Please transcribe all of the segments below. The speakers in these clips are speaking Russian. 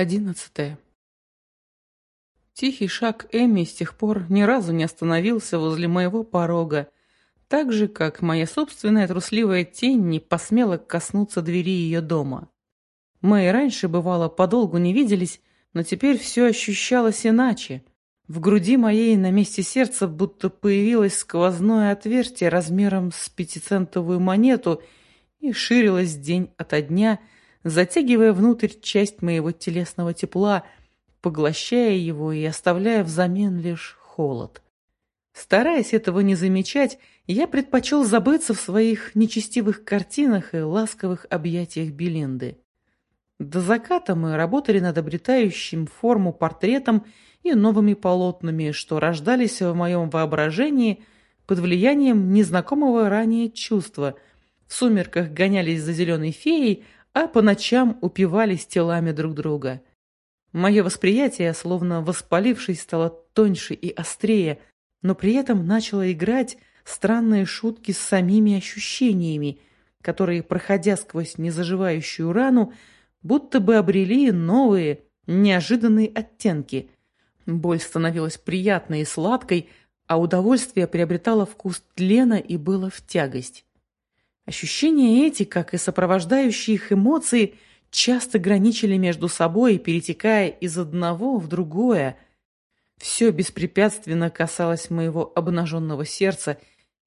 Одиннадцатое. Тихий шаг Эми с тех пор ни разу не остановился возле моего порога, так же, как моя собственная трусливая тень не посмела коснуться двери ее дома. Мы и раньше, бывало, подолгу не виделись, но теперь все ощущалось иначе. В груди моей на месте сердца будто появилось сквозное отверстие размером с пятицентовую монету и ширилось день ото дня – затягивая внутрь часть моего телесного тепла, поглощая его и оставляя взамен лишь холод. Стараясь этого не замечать, я предпочел забыться в своих нечестивых картинах и ласковых объятиях Белинды. До заката мы работали над обретающим форму портретом и новыми полотнами, что рождались в моем воображении под влиянием незнакомого ранее чувства. В сумерках гонялись за зеленой феей, а по ночам упивались телами друг друга. Мое восприятие, словно воспалившись, стало тоньше и острее, но при этом начало играть странные шутки с самими ощущениями, которые, проходя сквозь незаживающую рану, будто бы обрели новые, неожиданные оттенки. Боль становилась приятной и сладкой, а удовольствие приобретало вкус тлена и было в тягость. Ощущения эти, как и сопровождающие их эмоции, часто граничили между собой, перетекая из одного в другое. Все беспрепятственно касалось моего обнаженного сердца,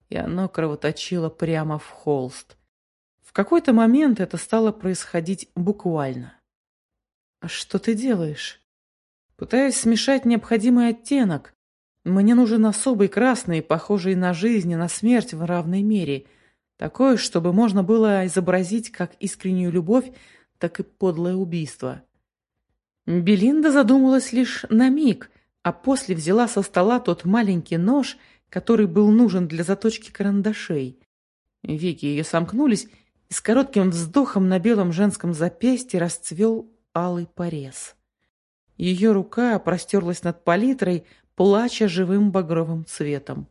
и оно кровоточило прямо в холст. В какой-то момент это стало происходить буквально. «Что ты делаешь?» «Пытаюсь смешать необходимый оттенок. Мне нужен особый красный, похожий на жизнь и на смерть в равной мере». Такое, чтобы можно было изобразить как искреннюю любовь, так и подлое убийство. Белинда задумалась лишь на миг, а после взяла со стола тот маленький нож, который был нужен для заточки карандашей. Веки ее сомкнулись, и с коротким вздохом на белом женском запястье расцвел алый порез. Ее рука простерлась над палитрой, плача живым багровым цветом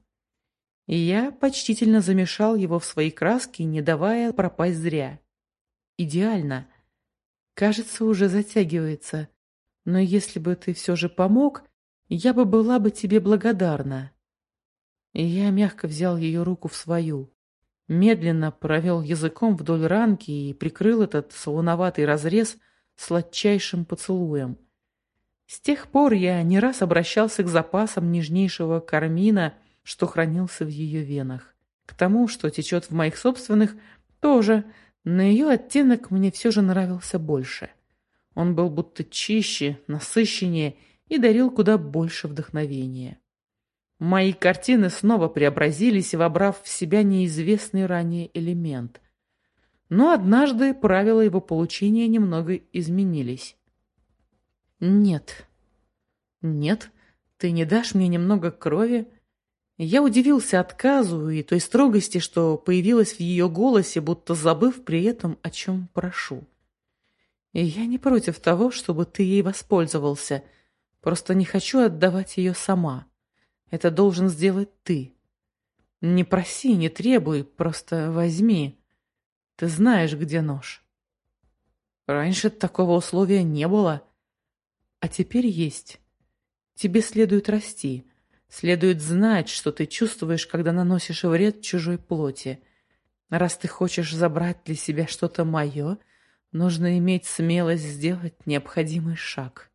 и я почтительно замешал его в свои краски, не давая пропасть зря. Идеально. Кажется, уже затягивается. Но если бы ты все же помог, я бы была бы тебе благодарна. И я мягко взял ее руку в свою, медленно провел языком вдоль ранки и прикрыл этот солоноватый разрез сладчайшим поцелуем. С тех пор я не раз обращался к запасам нежнейшего кармина — что хранился в ее венах. К тому, что течет в моих собственных, тоже, но ее оттенок мне все же нравился больше. Он был будто чище, насыщеннее и дарил куда больше вдохновения. Мои картины снова преобразились, вобрав в себя неизвестный ранее элемент. Но однажды правила его получения немного изменились. «Нет». «Нет? Ты не дашь мне немного крови?» Я удивился отказу и той строгости, что появилась в ее голосе, будто забыв при этом, о чем прошу. И я не против того, чтобы ты ей воспользовался. Просто не хочу отдавать ее сама. Это должен сделать ты. Не проси, не требуй, просто возьми. Ты знаешь, где нож. Раньше такого условия не было, а теперь есть. Тебе следует расти. Следует знать, что ты чувствуешь, когда наносишь вред чужой плоти. Раз ты хочешь забрать для себя что-то мое, нужно иметь смелость сделать необходимый шаг.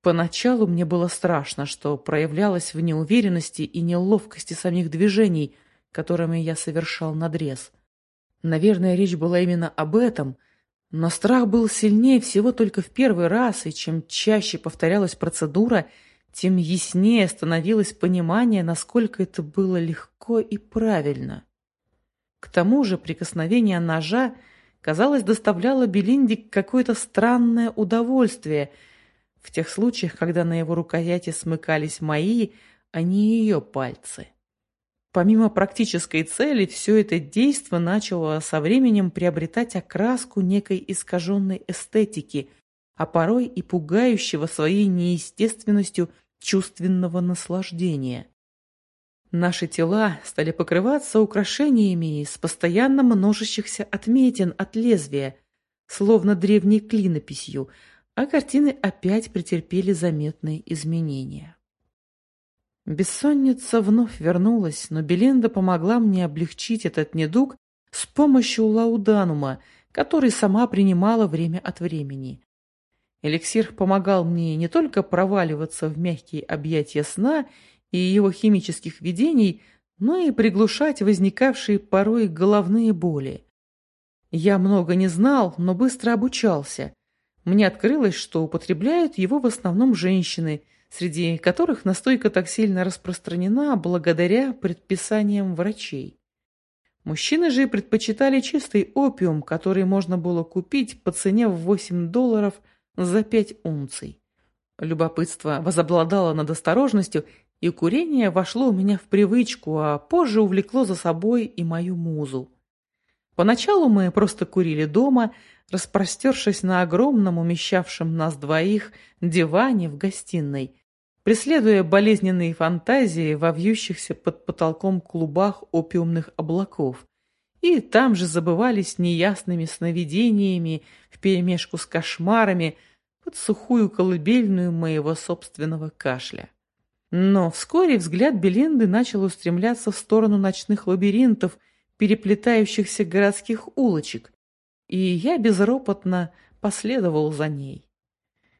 Поначалу мне было страшно, что проявлялось в неуверенности и неловкости самих движений, которыми я совершал надрез. Наверное, речь была именно об этом, но страх был сильнее всего только в первый раз, и чем чаще повторялась процедура – тем яснее становилось понимание, насколько это было легко и правильно. К тому же прикосновение ножа, казалось, доставляло Белинде какое-то странное удовольствие в тех случаях, когда на его рукояти смыкались мои, а не ее пальцы. Помимо практической цели, все это действо начало со временем приобретать окраску некой искаженной эстетики, а порой и пугающего своей неестественностью чувственного наслаждения. Наши тела стали покрываться украшениями из постоянно множащихся отметин от лезвия, словно древней клинописью, а картины опять претерпели заметные изменения. Бессонница вновь вернулась, но Белинда помогла мне облегчить этот недуг с помощью лауданума, который сама принимала время от времени. Эликсир помогал мне не только проваливаться в мягкие объятия сна и его химических видений, но и приглушать возникавшие порой головные боли. Я много не знал, но быстро обучался. Мне открылось, что употребляют его в основном женщины – среди которых настойка так сильно распространена благодаря предписаниям врачей. Мужчины же предпочитали чистый опиум, который можно было купить по цене в 8 долларов за 5 унций. Любопытство возобладало над осторожностью, и курение вошло у меня в привычку, а позже увлекло за собой и мою музу. Поначалу мы просто курили дома, распростершись на огромном умещавшем нас двоих диване в гостиной, преследуя болезненные фантазии во вьющихся под потолком клубах опиумных облаков. И там же забывались неясными сновидениями вперемешку с кошмарами под сухую колыбельную моего собственного кашля. Но вскоре взгляд Белинды начал устремляться в сторону ночных лабиринтов, переплетающихся городских улочек, и я безропотно последовал за ней.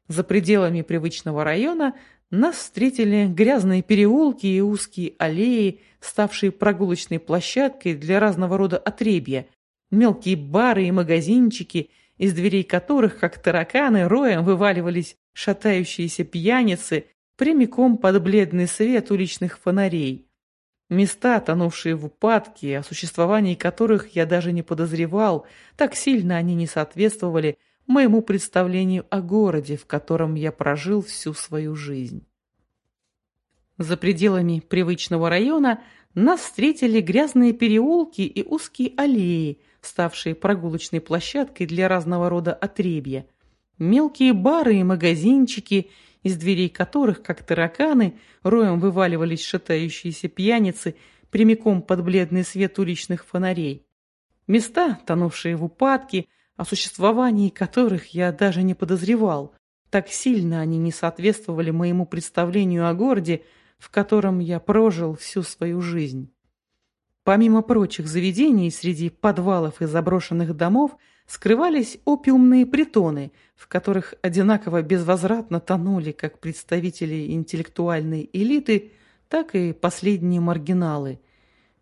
За пределами привычного района нас встретили грязные переулки и узкие аллеи, ставшие прогулочной площадкой для разного рода отребья, мелкие бары и магазинчики, из дверей которых, как тараканы, роем вываливались шатающиеся пьяницы прямиком под бледный свет уличных фонарей. Места, тонувшие в упадке, о существовании которых я даже не подозревал, так сильно они не соответствовали моему представлению о городе, в котором я прожил всю свою жизнь. За пределами привычного района нас встретили грязные переулки и узкие аллеи, ставшие прогулочной площадкой для разного рода отребья, мелкие бары и магазинчики, из дверей которых, как тараканы, роем вываливались шатающиеся пьяницы прямиком под бледный свет уличных фонарей. Места, тонувшие в упадке, о существовании которых я даже не подозревал. Так сильно они не соответствовали моему представлению о городе, в котором я прожил всю свою жизнь. Помимо прочих заведений, среди подвалов и заброшенных домов скрывались опиумные притоны, в которых одинаково безвозвратно тонули как представители интеллектуальной элиты, так и последние маргиналы.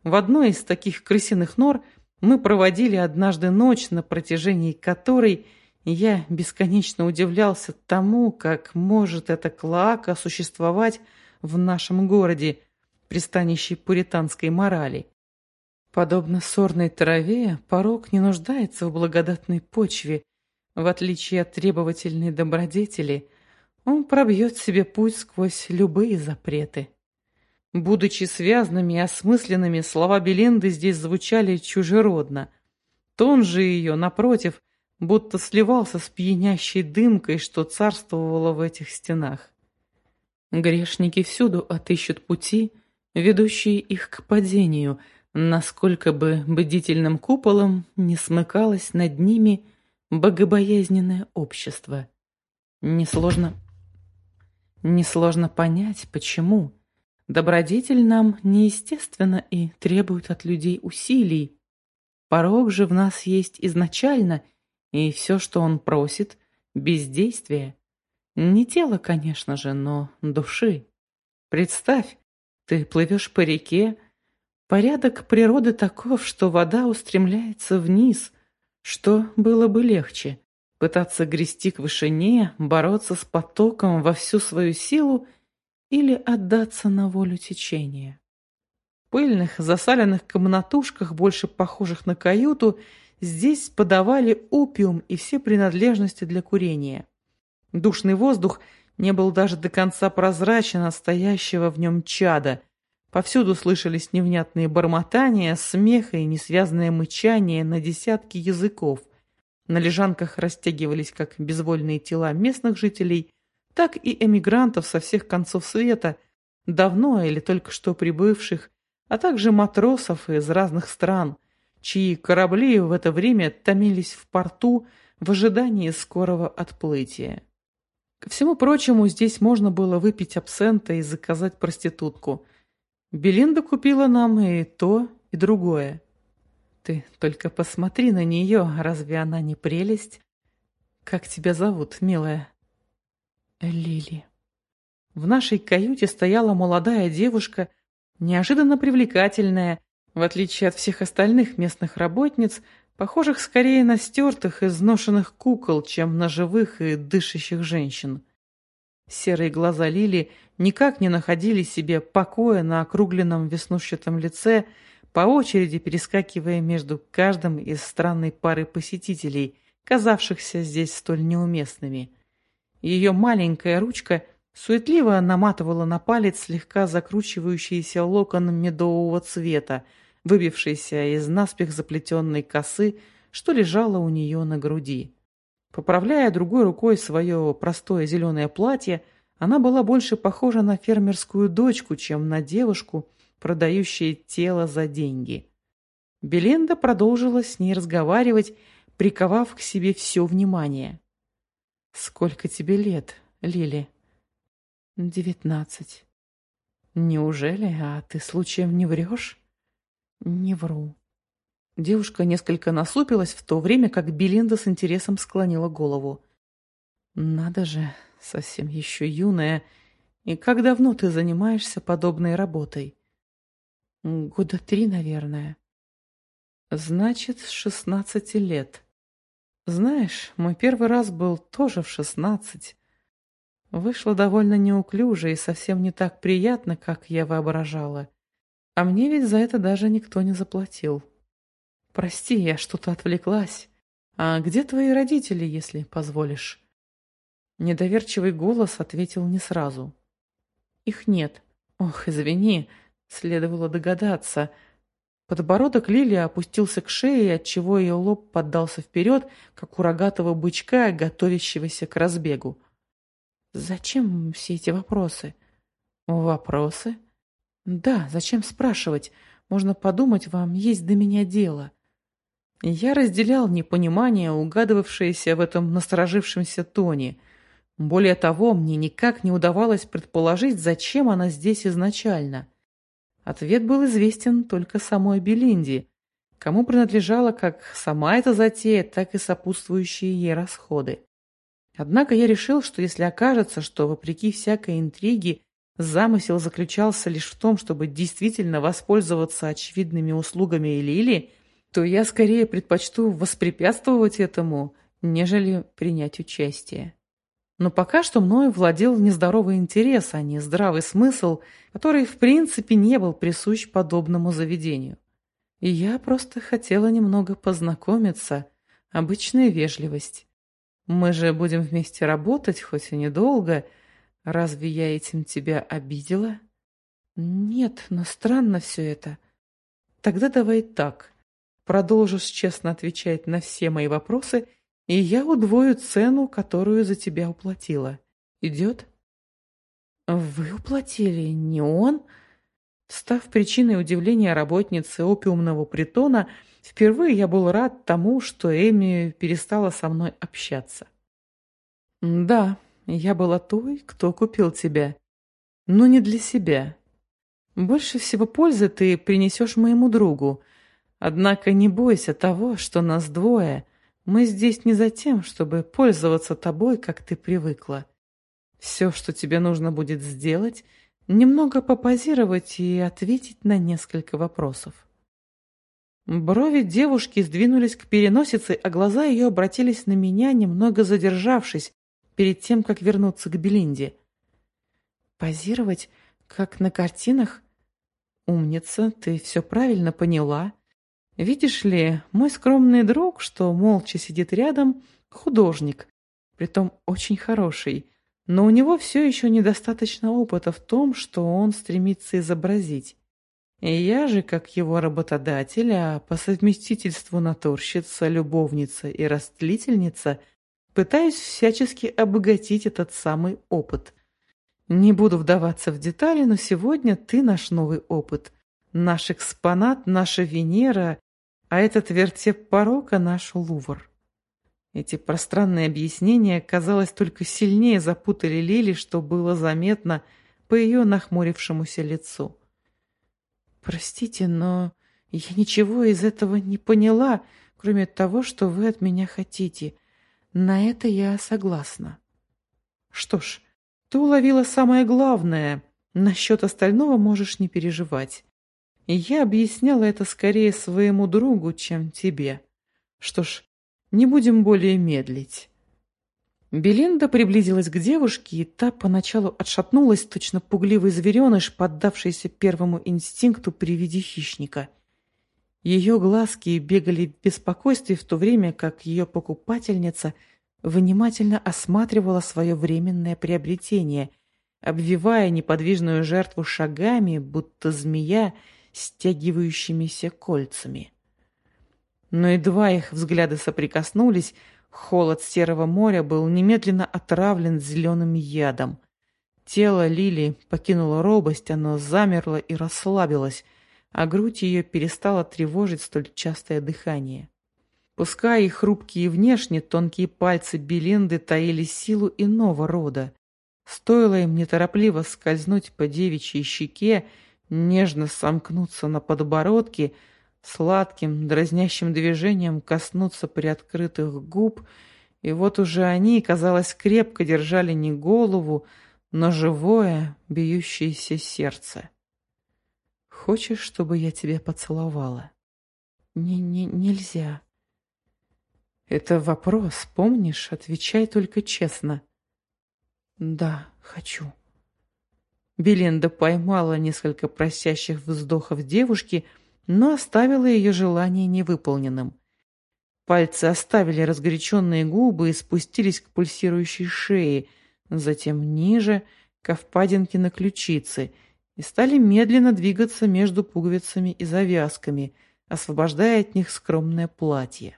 В одной из таких крысиных нор – мы проводили однажды ночь, на протяжении которой я бесконечно удивлялся тому, как может эта клоака существовать в нашем городе, пристанище пуританской морали. Подобно сорной траве, порог не нуждается в благодатной почве. В отличие от требовательной добродетели, он пробьет себе путь сквозь любые запреты. Будучи связанными и осмысленными, слова Белинды здесь звучали чужеродно. Тон же ее, напротив, будто сливался с пьянящей дымкой, что царствовало в этих стенах. Грешники всюду отыщут пути, ведущие их к падению, насколько бы бдительным куполом не смыкалось над ними богобоязненное общество. Несложно... Несложно понять, почему... Добродетель нам неестественно и требует от людей усилий. Порог же в нас есть изначально, и все, что он просит, — бездействие. Не тело, конечно же, но души. Представь, ты плывешь по реке, порядок природы таков, что вода устремляется вниз. Что было бы легче? Пытаться грести к вышине, бороться с потоком во всю свою силу — или отдаться на волю течения. В пыльных, засаленных комнатушках, больше похожих на каюту, здесь подавали опиум и все принадлежности для курения. Душный воздух не был даже до конца прозрачен от стоящего в нем чада. Повсюду слышались невнятные бормотания, смех и несвязное мычание на десятки языков. На лежанках растягивались как безвольные тела местных жителей, так и эмигрантов со всех концов света, давно или только что прибывших, а также матросов из разных стран, чьи корабли в это время томились в порту в ожидании скорого отплытия. Ко всему прочему, здесь можно было выпить абсента и заказать проститутку. Белинда купила нам и то, и другое. Ты только посмотри на нее, разве она не прелесть? Как тебя зовут, милая? Лили. В нашей каюте стояла молодая девушка, неожиданно привлекательная, в отличие от всех остальных местных работниц, похожих скорее на стертых, изношенных кукол, чем на живых и дышащих женщин. Серые глаза Лили никак не находили себе покоя на округленном веснушчатом лице, по очереди перескакивая между каждым из странной пары посетителей, казавшихся здесь столь неуместными. Ее маленькая ручка суетливо наматывала на палец слегка закручивающийся локон медового цвета, выбившийся из наспех заплетенной косы, что лежало у нее на груди. Поправляя другой рукой свое простое зеленое платье, она была больше похожа на фермерскую дочку, чем на девушку, продающую тело за деньги. Беленда продолжила с ней разговаривать, приковав к себе все внимание. «Сколько тебе лет, Лили?» «Девятнадцать». «Неужели? А ты случаем не врешь?» «Не вру». Девушка несколько насупилась, в то время как Белинда с интересом склонила голову. «Надо же, совсем еще юная. И как давно ты занимаешься подобной работой?» «Года три, наверное». «Значит, с шестнадцати лет». «Знаешь, мой первый раз был тоже в шестнадцать. Вышло довольно неуклюже и совсем не так приятно, как я воображала. А мне ведь за это даже никто не заплатил». «Прости, я что-то отвлеклась. А где твои родители, если позволишь?» Недоверчивый голос ответил не сразу. «Их нет. Ох, извини, следовало догадаться». Подбородок Лили опустился к шее, отчего ее лоб поддался вперед, как у рогатого бычка, готовящегося к разбегу. «Зачем все эти вопросы?» «Вопросы?» «Да, зачем спрашивать? Можно подумать, вам есть до меня дело». Я разделял непонимание, угадывавшееся в этом насторожившемся тоне. Более того, мне никак не удавалось предположить, зачем она здесь изначально. Ответ был известен только самой Белинде, кому принадлежала как сама эта затея, так и сопутствующие ей расходы. Однако я решил, что если окажется, что, вопреки всякой интриге, замысел заключался лишь в том, чтобы действительно воспользоваться очевидными услугами Лили, то я скорее предпочту воспрепятствовать этому, нежели принять участие. Но пока что мною владел нездоровый интерес, а не здравый смысл, который в принципе не был присущ подобному заведению. И я просто хотела немного познакомиться, обычная вежливость. Мы же будем вместе работать, хоть и недолго. Разве я этим тебя обидела? Нет, но странно все это. Тогда давай так. Продолжишь честно отвечать на все мои вопросы, и я удвою цену, которую за тебя уплатила. Идет?» «Вы уплатили, не он?» Став причиной удивления работницы опиумного притона, впервые я был рад тому, что Эми перестала со мной общаться. «Да, я была той, кто купил тебя, но не для себя. Больше всего пользы ты принесешь моему другу, Однако не бойся того, что нас двое. Мы здесь не за тем, чтобы пользоваться тобой, как ты привыкла. Все, что тебе нужно будет сделать, немного попозировать и ответить на несколько вопросов. Брови девушки сдвинулись к переносице, а глаза ее обратились на меня, немного задержавшись, перед тем, как вернуться к Белинде. «Позировать, как на картинах? Умница, ты все правильно поняла. Видишь ли, мой скромный друг, что молча сидит рядом, художник, притом очень хороший, но у него все еще недостаточно опыта в том, что он стремится изобразить. И я же, как его работодатель, а по совместительству натурщица, любовница и растлительница, пытаюсь всячески обогатить этот самый опыт. Не буду вдаваться в детали, но сегодня ты наш новый опыт. Наш экспонат, наша Венера а этот вертеп порока наш Лувр. Эти пространные объяснения, казалось, только сильнее запутали Лили, что было заметно по ее нахмурившемуся лицу. «Простите, но я ничего из этого не поняла, кроме того, что вы от меня хотите. На это я согласна». «Что ж, ты уловила самое главное. Насчет остального можешь не переживать. Я объясняла это скорее своему другу, чем тебе. Что ж, не будем более медлить. Белинда приблизилась к девушке, и та поначалу отшатнулась, точно пугливый звереныш, поддавшийся первому инстинкту при виде хищника. Ее глазки бегали в беспокойстве, в то время как ее покупательница внимательно осматривала свое временное приобретение, обвивая неподвижную жертву шагами, будто змея, стягивающимися кольцами. Но едва их взгляды соприкоснулись, холод серого моря был немедленно отравлен зеленым ядом. Тело Лили покинуло робость, оно замерло и расслабилось, а грудь ее перестала тревожить столь частое дыхание. Пускай и хрупкие внешне, тонкие пальцы Белинды таили силу иного рода. Стоило им неторопливо скользнуть по девичьей щеке, нежно сомкнуться на подбородке — сладким, дразнящим движением коснуться приоткрытых губ, и вот уже они, казалось, крепко держали не голову, но живое, бьющееся сердце. «Хочешь, чтобы я тебя поцеловала?» «Не, не, нельзя». «Это вопрос, помнишь? Отвечай только честно». «Да, хочу». Беленда поймала несколько просящих вздохов девушки, но оставила ее желание невыполненным. Пальцы оставили разгоряченные губы и спустились к пульсирующей шее, затем ниже, к впадинке на ключице, и стали медленно двигаться между пуговицами и завязками, освобождая от них скромное платье.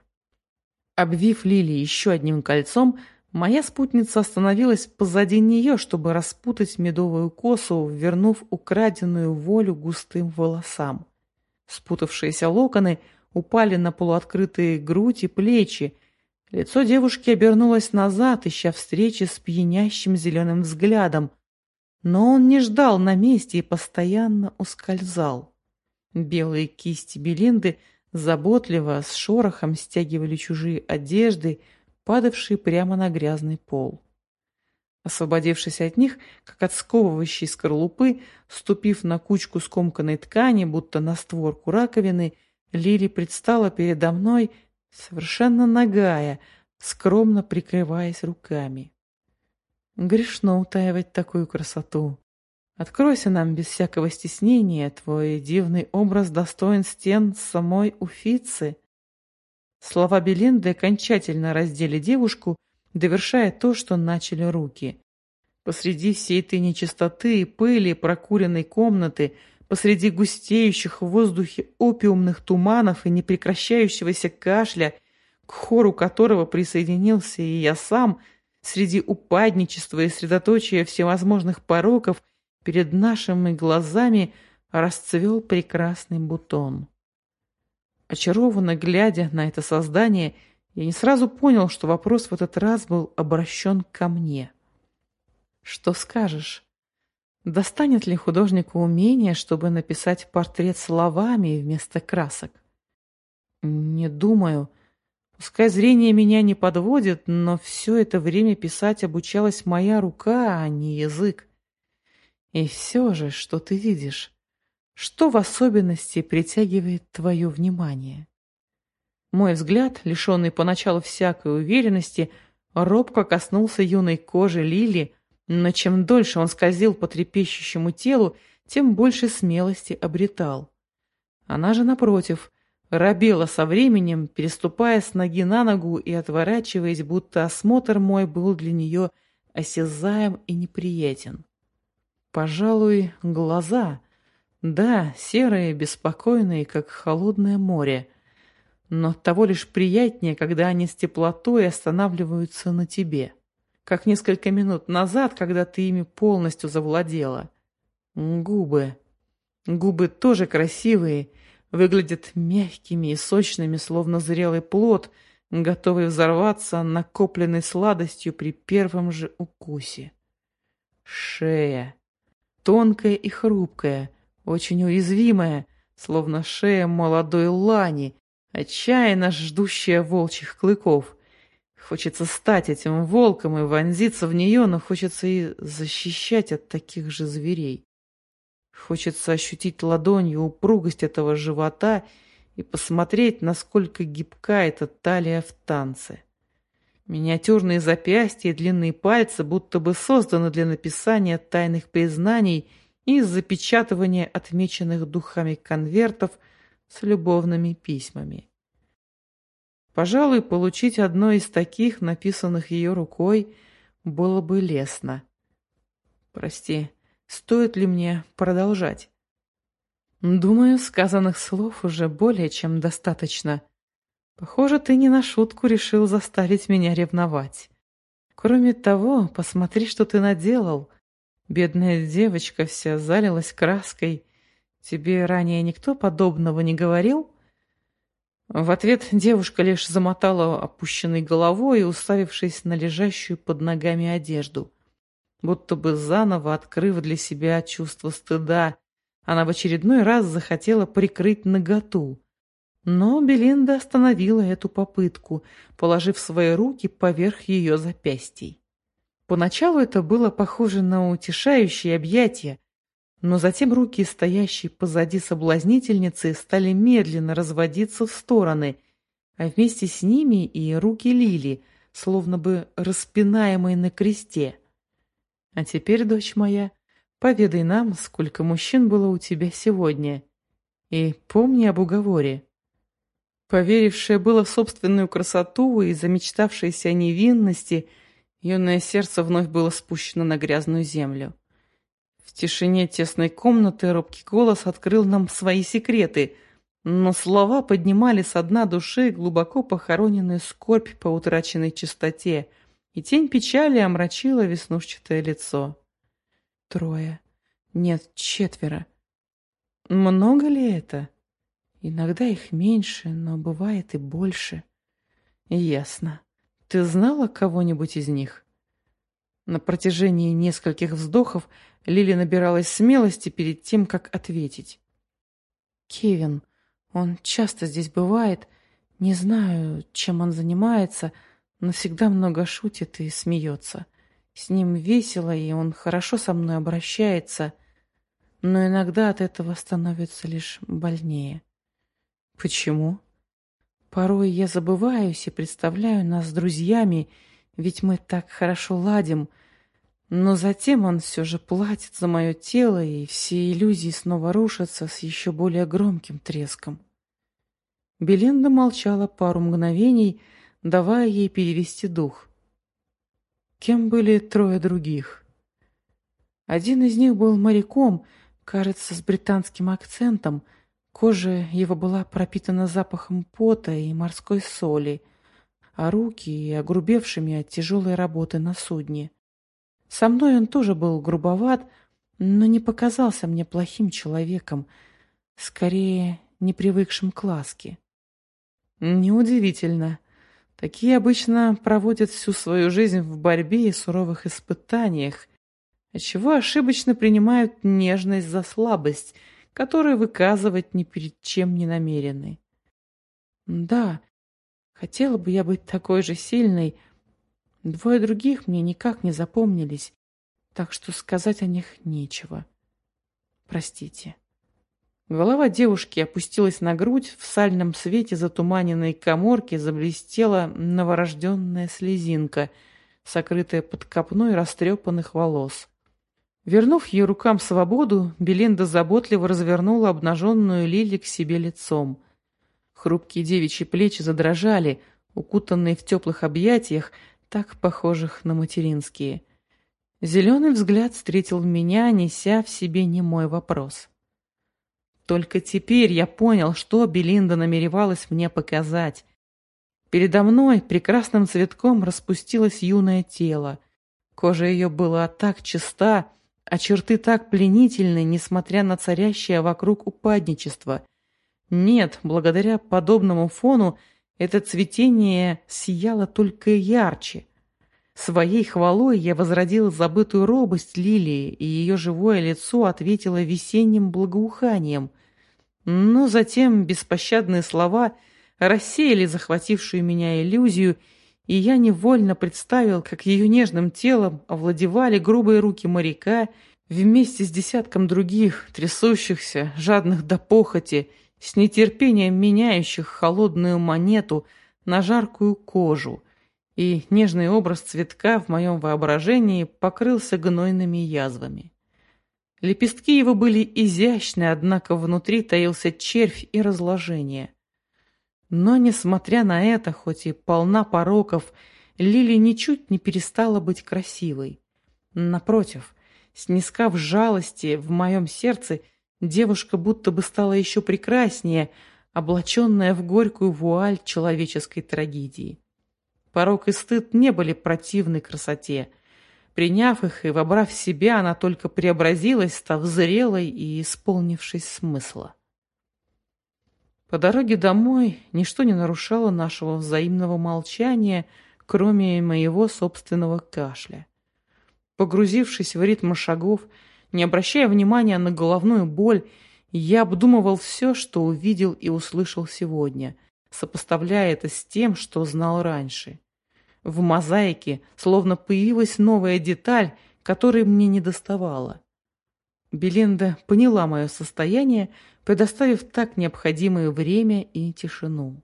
Обвив Лили еще одним кольцом, моя спутница остановилась позади нее, чтобы распутать медовую косу, вернув украденную волю густым волосам. Спутавшиеся локоны упали на полуоткрытые грудь и плечи. Лицо девушки обернулось назад, ища встречи с пьянящим зеленым взглядом. Но он не ждал на месте и постоянно ускользал. Белые кисти Белинды заботливо, с шорохом стягивали чужие одежды, падавшие прямо на грязный пол. Освободившись от них, как от сковывающей скорлупы, ступив на кучку скомканной ткани, будто на створку раковины, Лили предстала передо мной, совершенно нагая, скромно прикрываясь руками. Грешно утаивать такую красоту. Откройся нам без всякого стеснения, твой дивный образ достоин стен самой Уфицы. Слова Белинды окончательно раздели девушку, довершая то, что начали руки. Посреди всей этой нечистоты и пыли прокуренной комнаты, посреди густеющих в воздухе опиумных туманов и непрекращающегося кашля, к хору которого присоединился и я сам, среди упадничества и средоточия всевозможных пороков, перед нашими глазами расцвел прекрасный бутон. Очарованно глядя на это создание, я не сразу понял, что вопрос в этот раз был обращен ко мне. Что скажешь? Достанет ли художнику умение, чтобы написать портрет словами вместо красок? Не думаю. Пускай зрение меня не подводит, но все это время писать обучалась моя рука, а не язык. И все же, что ты видишь? Что в особенности притягивает твое внимание? Мой взгляд, лишенный поначалу всякой уверенности, робко коснулся юной кожи Лили, но чем дольше он скользил по трепещущему телу, тем больше смелости обретал. Она же, напротив, робела со временем, переступая с ноги на ногу и отворачиваясь, будто осмотр мой был для нее осязаем и неприятен. Пожалуй, глаза. Да, серые, беспокойные, как холодное море — но того лишь приятнее, когда они с теплотой останавливаются на тебе. Как несколько минут назад, когда ты ими полностью завладела. Губы. Губы тоже красивые, выглядят мягкими и сочными, словно зрелый плод, готовый взорваться накопленной сладостью при первом же укусе. Шея. Тонкая и хрупкая, очень уязвимая, словно шея молодой лани, отчаянно ждущая волчьих клыков. Хочется стать этим волком и вонзиться в нее, но хочется и защищать от таких же зверей. Хочется ощутить ладонью упругость этого живота и посмотреть, насколько гибка эта талия в танце. Миниатюрные запястья и длинные пальцы будто бы созданы для написания тайных признаний и запечатывания отмеченных духами конвертов с любовными письмами. Пожалуй, получить одно из таких, написанных ее рукой, было бы лестно. Прости, стоит ли мне продолжать? Думаю, сказанных слов уже более чем достаточно. Похоже, ты не на шутку решил заставить меня ревновать. Кроме того, посмотри, что ты наделал. Бедная девочка вся залилась краской. Тебе ранее никто подобного не говорил?» В ответ девушка лишь замотала опущенной головой, уставившись на лежащую под ногами одежду. Будто бы заново открыв для себя чувство стыда, она в очередной раз захотела прикрыть наготу. Но Белинда остановила эту попытку, положив свои руки поверх ее запястий. Поначалу это было похоже на утешающее объятие, но затем руки, стоящие позади соблазнительницы, стали медленно разводиться в стороны, а вместе с ними и руки Лили, словно бы распинаемые на кресте. А теперь, дочь моя, поведай нам, сколько мужчин было у тебя сегодня. И помни об уговоре. Поверившая было в собственную красоту и замечтавшаяся о невинности, юное сердце вновь было спущено на грязную землю. В тишине тесной комнаты робкий голос открыл нам свои секреты, но слова поднимали со дна души глубоко похороненную скорбь по утраченной чистоте, и тень печали омрачила веснушчатое лицо. Трое. Нет, четверо. Много ли это? Иногда их меньше, но бывает и больше. Ясно. Ты знала кого-нибудь из них? На протяжении нескольких вздохов Лили набиралась смелости перед тем, как ответить. «Кевин, он часто здесь бывает. Не знаю, чем он занимается, но всегда много шутит и смеется. С ним весело, и он хорошо со мной обращается, но иногда от этого становится лишь больнее». «Почему?» «Порой я забываюсь и представляю нас с друзьями, ведь мы так хорошо ладим, но затем он все же платит за мое тело, и все иллюзии снова рушатся с еще более громким треском. Беленда молчала пару мгновений, давая ей перевести дух. Кем были трое других? Один из них был моряком, кажется, с британским акцентом. Кожа его была пропитана запахом пота и морской соли, а руки огрубевшими от тяжелой работы на судне. Со мной он тоже был грубоват, но не показался мне плохим человеком, скорее, не привыкшим к ласке. Неудивительно. Такие обычно проводят всю свою жизнь в борьбе и суровых испытаниях, отчего ошибочно принимают нежность за слабость, которую выказывать ни перед чем не намерены. Да, хотела бы я быть такой же сильной, Двое других мне никак не запомнились, так что сказать о них нечего. Простите. Голова девушки опустилась на грудь, в сальном свете затуманенной коморки заблестела новорожденная слезинка, сокрытая под копной растрепанных волос. Вернув ей рукам свободу, Белинда заботливо развернула обнаженную Лили к себе лицом. Хрупкие девичьи плечи задрожали, укутанные в теплых объятиях, так похожих на материнские. Зеленый взгляд встретил меня, неся в себе немой вопрос. Только теперь я понял, что Белинда намеревалась мне показать. Передо мной прекрасным цветком распустилось юное тело. Кожа ее была так чиста, а черты так пленительны, несмотря на царящее вокруг упадничество. Нет, благодаря подобному фону Это цветение сияло только ярче. Своей хвалой я возродила забытую робость лилии, и ее живое лицо ответило весенним благоуханием. Но затем беспощадные слова рассеяли захватившую меня иллюзию, и я невольно представил, как ее нежным телом овладевали грубые руки моряка вместе с десятком других, трясущихся, жадных до похоти, с нетерпением меняющих холодную монету на жаркую кожу, и нежный образ цветка в моем воображении покрылся гнойными язвами. Лепестки его были изящны, однако внутри таился червь и разложение. Но, несмотря на это, хоть и полна пороков, Лили ничуть не перестала быть красивой. Напротив, снискав жалости в моем сердце, девушка будто бы стала еще прекраснее, облаченная в горькую вуаль человеческой трагедии. Порок и стыд не были противны красоте. Приняв их и вобрав в себя, она только преобразилась, став зрелой и исполнившись смысла. По дороге домой ничто не нарушало нашего взаимного молчания, кроме моего собственного кашля. Погрузившись в ритм шагов, не обращая внимания на головную боль, я обдумывал все, что увидел и услышал сегодня, сопоставляя это с тем, что знал раньше. В мозаике словно появилась новая деталь, которой мне не доставало. Белинда поняла мое состояние, предоставив так необходимое время и тишину.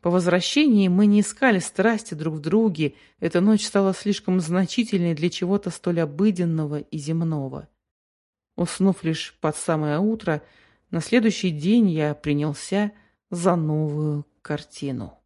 По возвращении мы не искали страсти друг в друге, эта ночь стала слишком значительной для чего-то столь обыденного и земного. Уснув лишь под самое утро, на следующий день я принялся за новую картину.